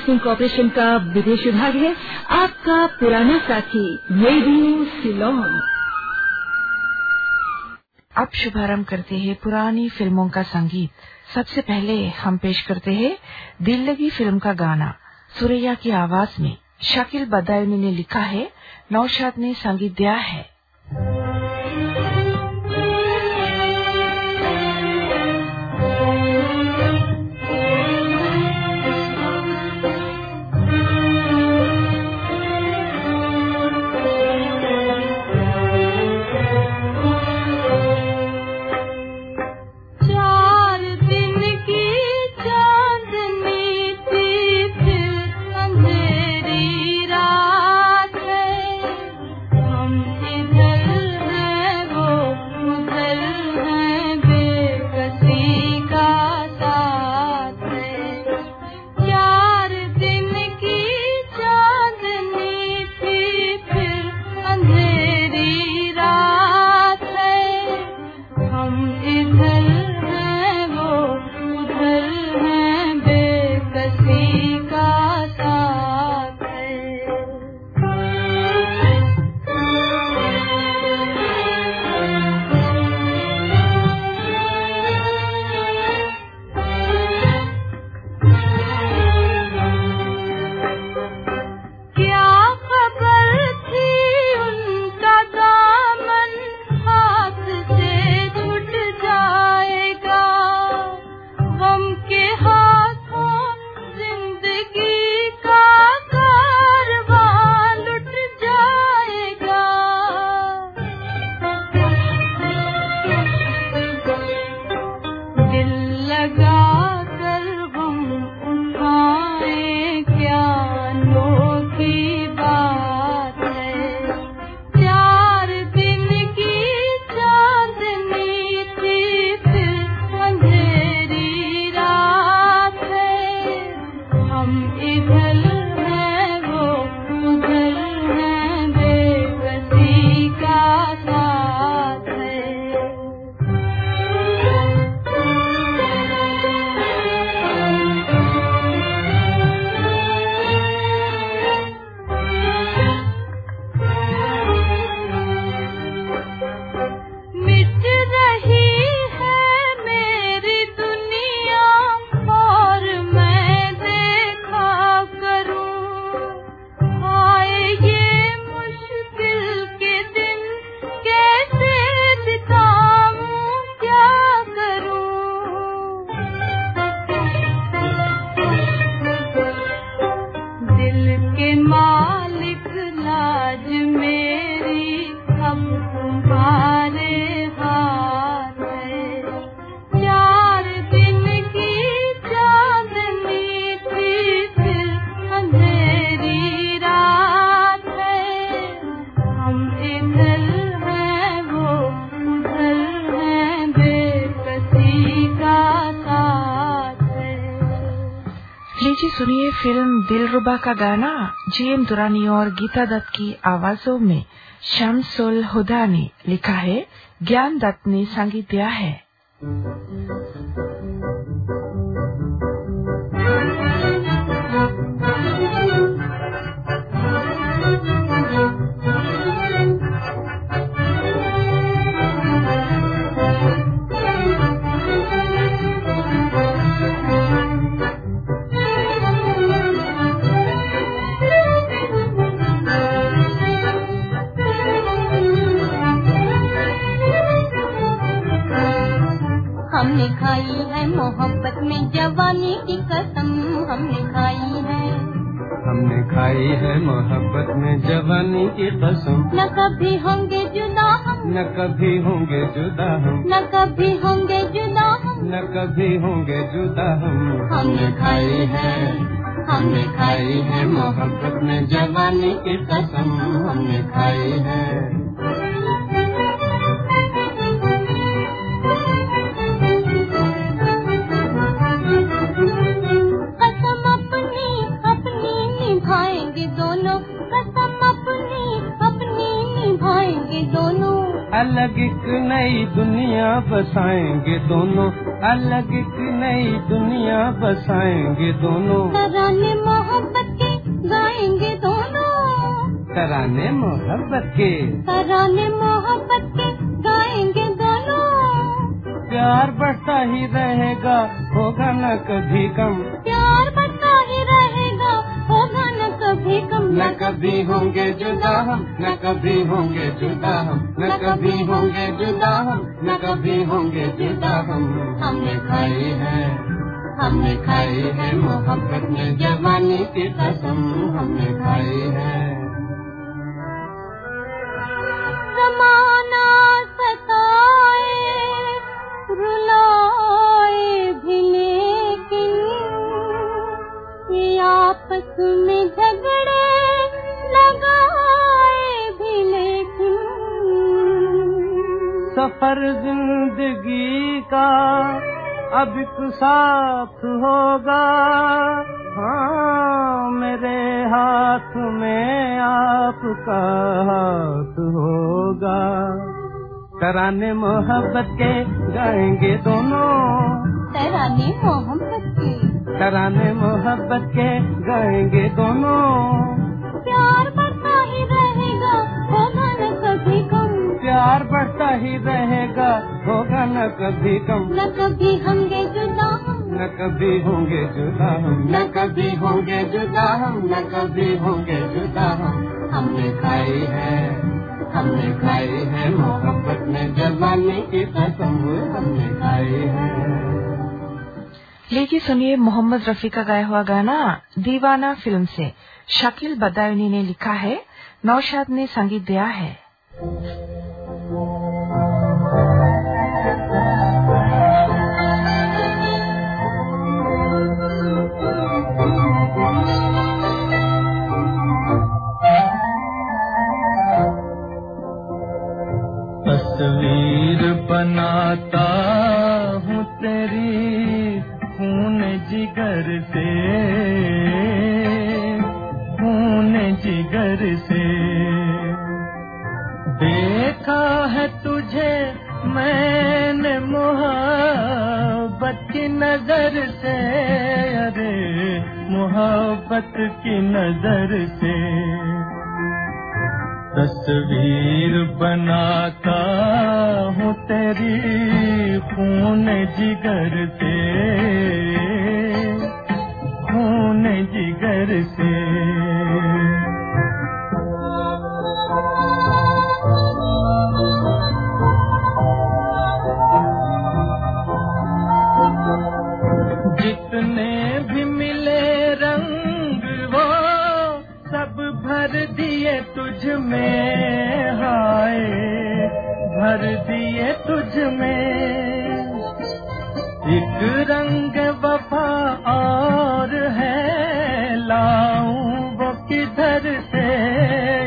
Broadcasting corporation का विदेश विभाग है। आपका पुराना साथी रेडियो सिलोन अब शुभारंभ करते हैं पुरानी फ़िल्मों का संगीत। सबसे पहले हम पेश करते हैं दिल लगी फ़िल्म का गाना, सुरैया की आवाज़ में। शकील बदायनी ने लिखा है, नौशाद ने संगीत दिया है। सुनिए फ़िल्म दिलरुबा का गाना, जीएम दुरानी और गीता दत्त की आवाजों में शमसुल हुदा ने लिखा है, ज्ञान दत्त ने संगीत दिया है। खाई है मोहब्बत में जवानी की कसम हमने खाई है। हमने खाई है मोहब्बत में जवानी की कसम। न कभी होंगे जुदा हम। न कभी होंगे जुदा हम। न कभी होंगे जुदा हम। न कभी होंगे जुदा हम। हमने खाई है। हमने खाई है मोहब्बत में जवानी की कसम। हमने खाई है। अलग एक नई दुनिया बसाएँगे दोनों। अलग एक नई दुनिया बसाएँगे दोनों। तराने मोहब्बत के गाएँगे दोनों। तराने मोहब्बत के। तराने मोहब्बत के गाएँगे दोनों। प्यार बढ़ता ही रहेगा होगा न कभी कम प्यार बढ़ता ही रहेगा होगा कभी कम न कभी होंगे जुदा हम, न कभी होंगे जुदा हम, न कभी होंगे जुदा हम, न कभी होंगे जुदा हम। हमने खाई है, हमने खाई है मोहब्बत में जवानी की कसम। हमने खाई है। जमाना आपस में झगड़े लगाए भी लेकिन सफ़र ज़िंदगी का अब एक साथ होगा। हाँ मेरे हाथ में आपका हाथ होगा। तराने मोहब्बत के गाएँगे दोनों। तराने मोहब्बत के। कराने मोहब्बत के गाएँगे दोनों। प्यार बढ़ता ही रहेगा होगा न कभी कम प्यार बढ़ता ही रहेगा होगा न कभी कम न कभी होंगे जुदा हम। न कभी होंगे जुदा हम। न कभी होंगे जुदा हम। न कभी होंगे जुदा हम। हमने खाई है हमने खाई है मोहब्बत में जवानी की कसम। हमने खाई है। लीजिए सुनिए मोहम्मद रफी का गाया हुआ गाना दीवाना फ़िल्म से। शकील बदायूनी ने लिखा है, नौशाद ने संगीत दिया है। तस्वीर बनाता हूँ तेरी। खून जिगर से, खून जिगर से। देखा है तुझे मैंने मोहब्बत की नज़र से, अरे मोहब्बत की नज़र से। तस्वीर बनाता हूँ तेरी खून जिगर से। खून जिगर से। भर दिए तुझ में, हाय, भर दिए तुझ में। एक रंग वफा और है, लाऊं वो किधर से,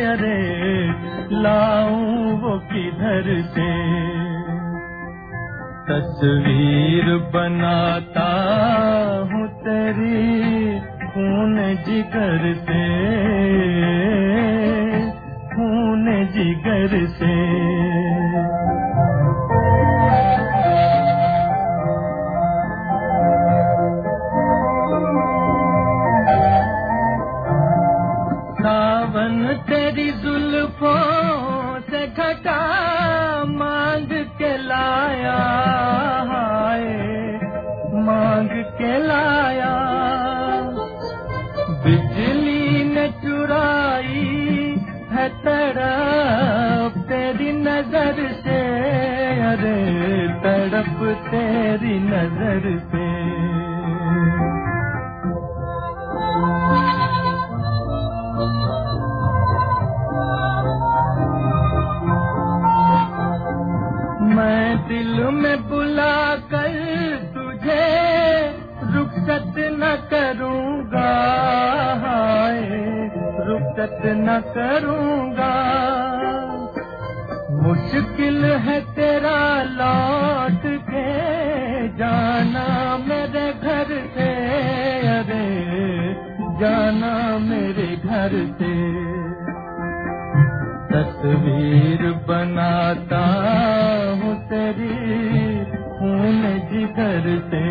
अरे, लाऊं वो किधर से। तस्वीर बनाता हूँ तेरी खून जिगर से खून जिगर से। सावन घटा मांग के लाया हाय मांग के लाया तड़प तेरी नज़र पे। मैं दिल में बुला कर तुझे रुखसत न करूँगा। रुखसत न करूँगा बनाता हूँ तेरी खून जिगर से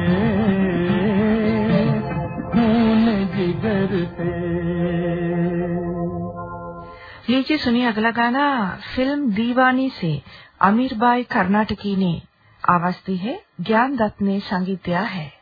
खून जिगर से लीजिए, सुनिए अगला गाना। फ़िल्म दीवानी से अमीर बाई कर्नाटकी ने आवाज़ दी है। ज्ञान दत्त ने संगीत दिया है।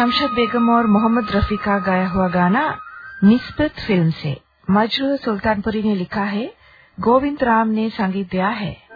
शमशद बेगम और मोहम्मद रफी का गाया हुआ गाना निस्बत फ़िल्म से। मजरू सुल्तानपुरी ने लिखा है, गोविंद राम ने संगीत दिया है।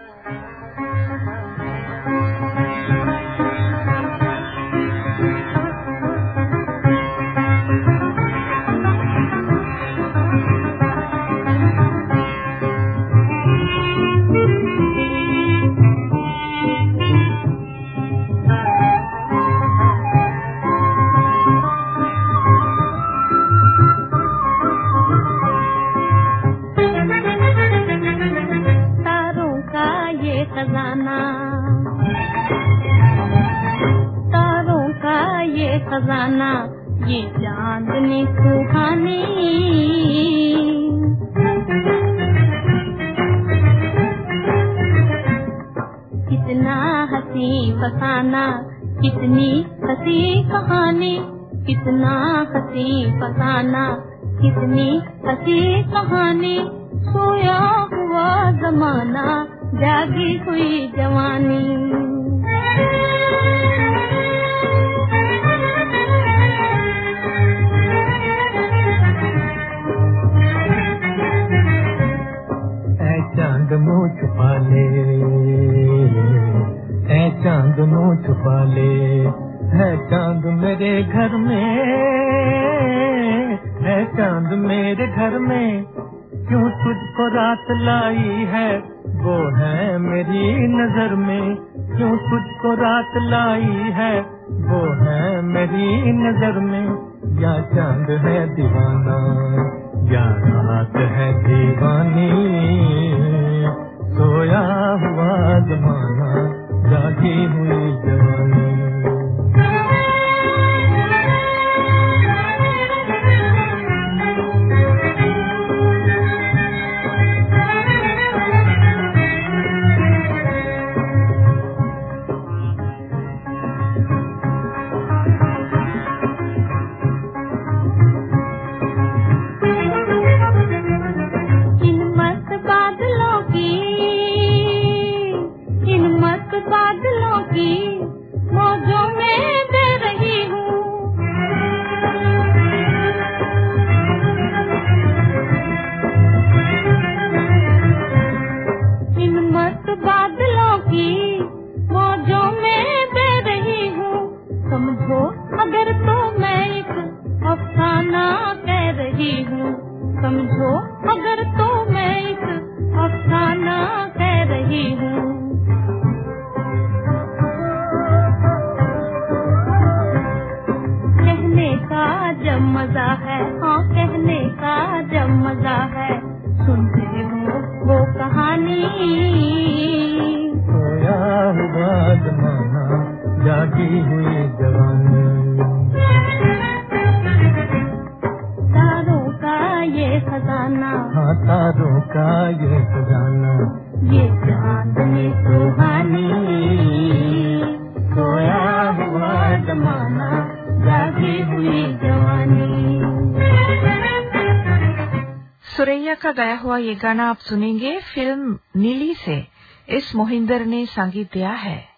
बताना कितनी हसी कहानी, सोया हुआ जमाना, जागी हुई जवानी। मुँह छुपा ले चाँद मुँह छुपा ले है चाँद मेरे घर में, है चाँद मेरे घर में, क्यों तुझको रात लाई है? वो है मेरी नज़र में, क्यों तुझको रात लाई है? वो है मेरी नज़र में, या चाँद है दीवाना, या रात है दीवानी। सोया हुआ जमाना, जागी हुई जवानी। गाना आप सुनेंगे फ़िल्म नीली से। इस मोहिंदर ने संगीत दिया है।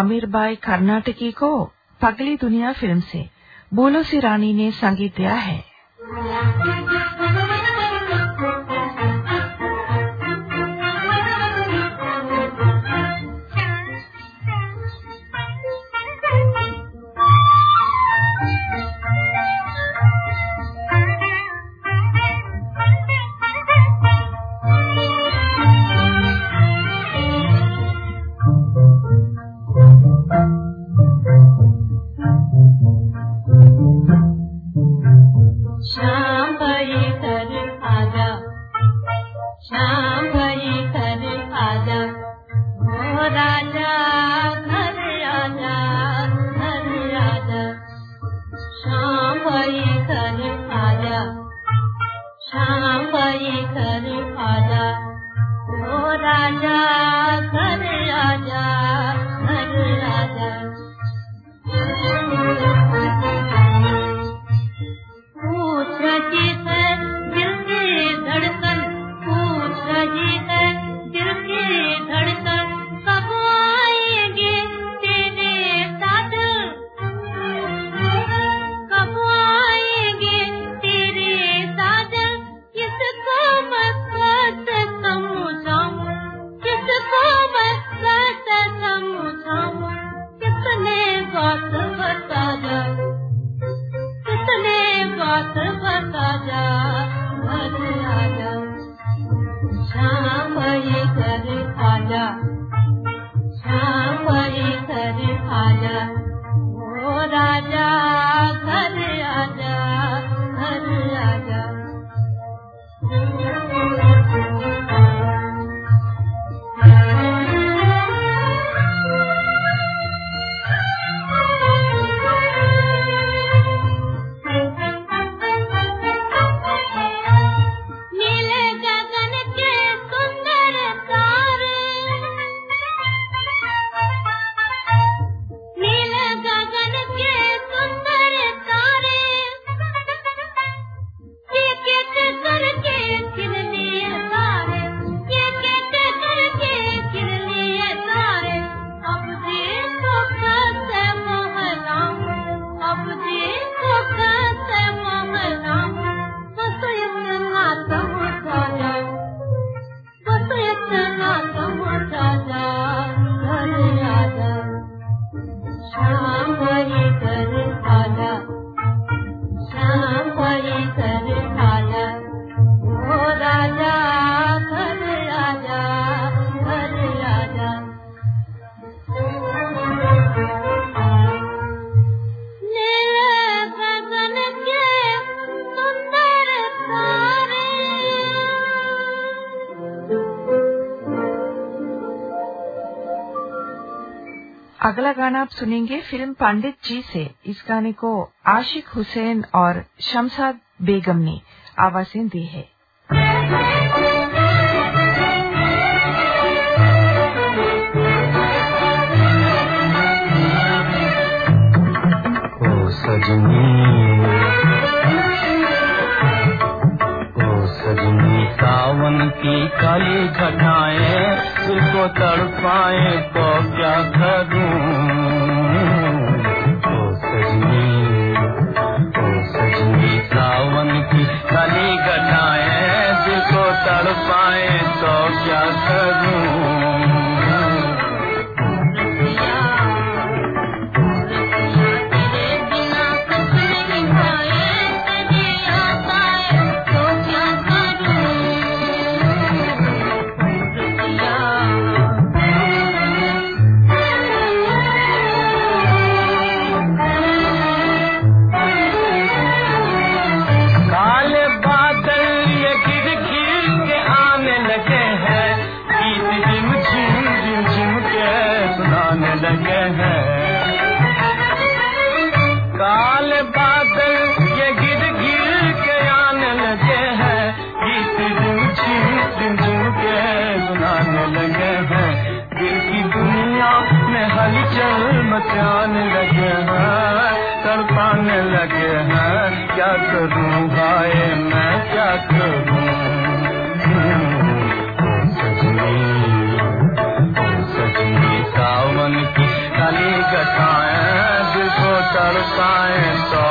अमीर बाई कर्नाटकी को पगली दुनिया फ़िल्म से बोलो सी रानी ने संगीत दिया है अगला गाना आप सुनेंगे, फ़िल्म पंडित जी से। इस गाने को आशिक हुसैन और शमशाद बेगम ने आवाज़ें दी है। ओ सजनी सावन की काली घटाएँ उसको तड़पाए तो क्या करूँ? ओ सजनी ओ सजनी, सावन की कली घटाए दिल को तड़पाए तो क्या करूँ? सावन की कली गठाएँ दिल को तड़पाएँ तो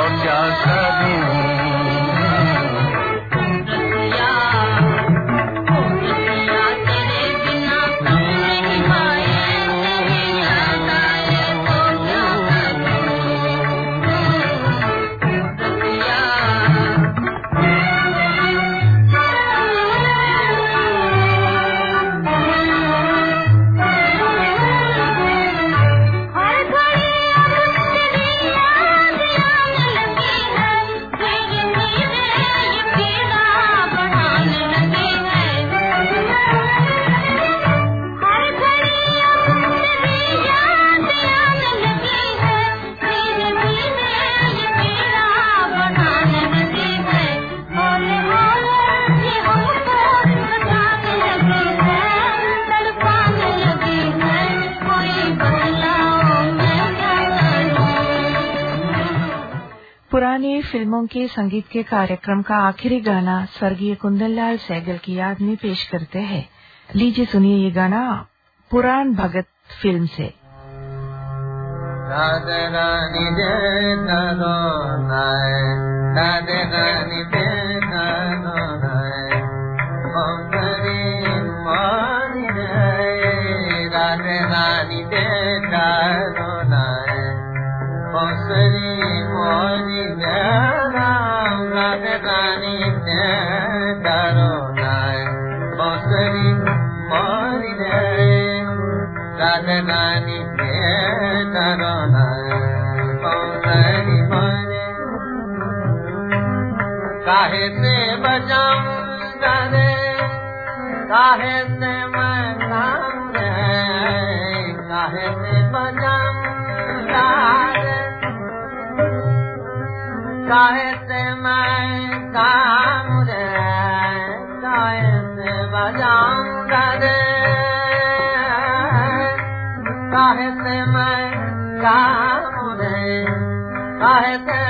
फ़िल्मों के संगीत के कार्यक्रम का आखिरी गाना स्वर्गीय कुंदन लाल सैगल की याद में पेश करते हैं। लीजिए सुनिए ये गाना, पुराण भगत फ़िल्म से। राधे रानी जय काहे से बजाऊं गाने काहे से मैं रे काहे से काहि माए काम बदाम काम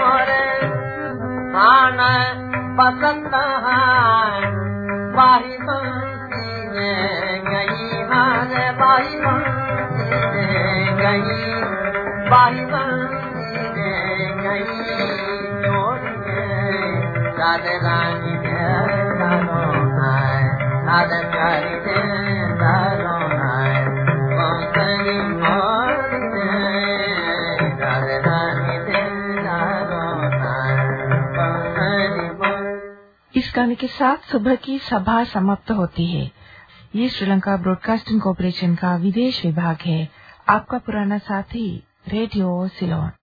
मोरे पसता है बाही बंसी गई हारे बाही बंसी में गई बाही बंसी गई राधे रानी नाय राधे मोर गाने के साथ सुबह की सभा समाप्त होती है। ये श्रीलंका ब्रॉडकास्टिंग कॉरपोरेशन का विदेश विभाग है। आपका पुराना साथी, रेडियो सिलोन।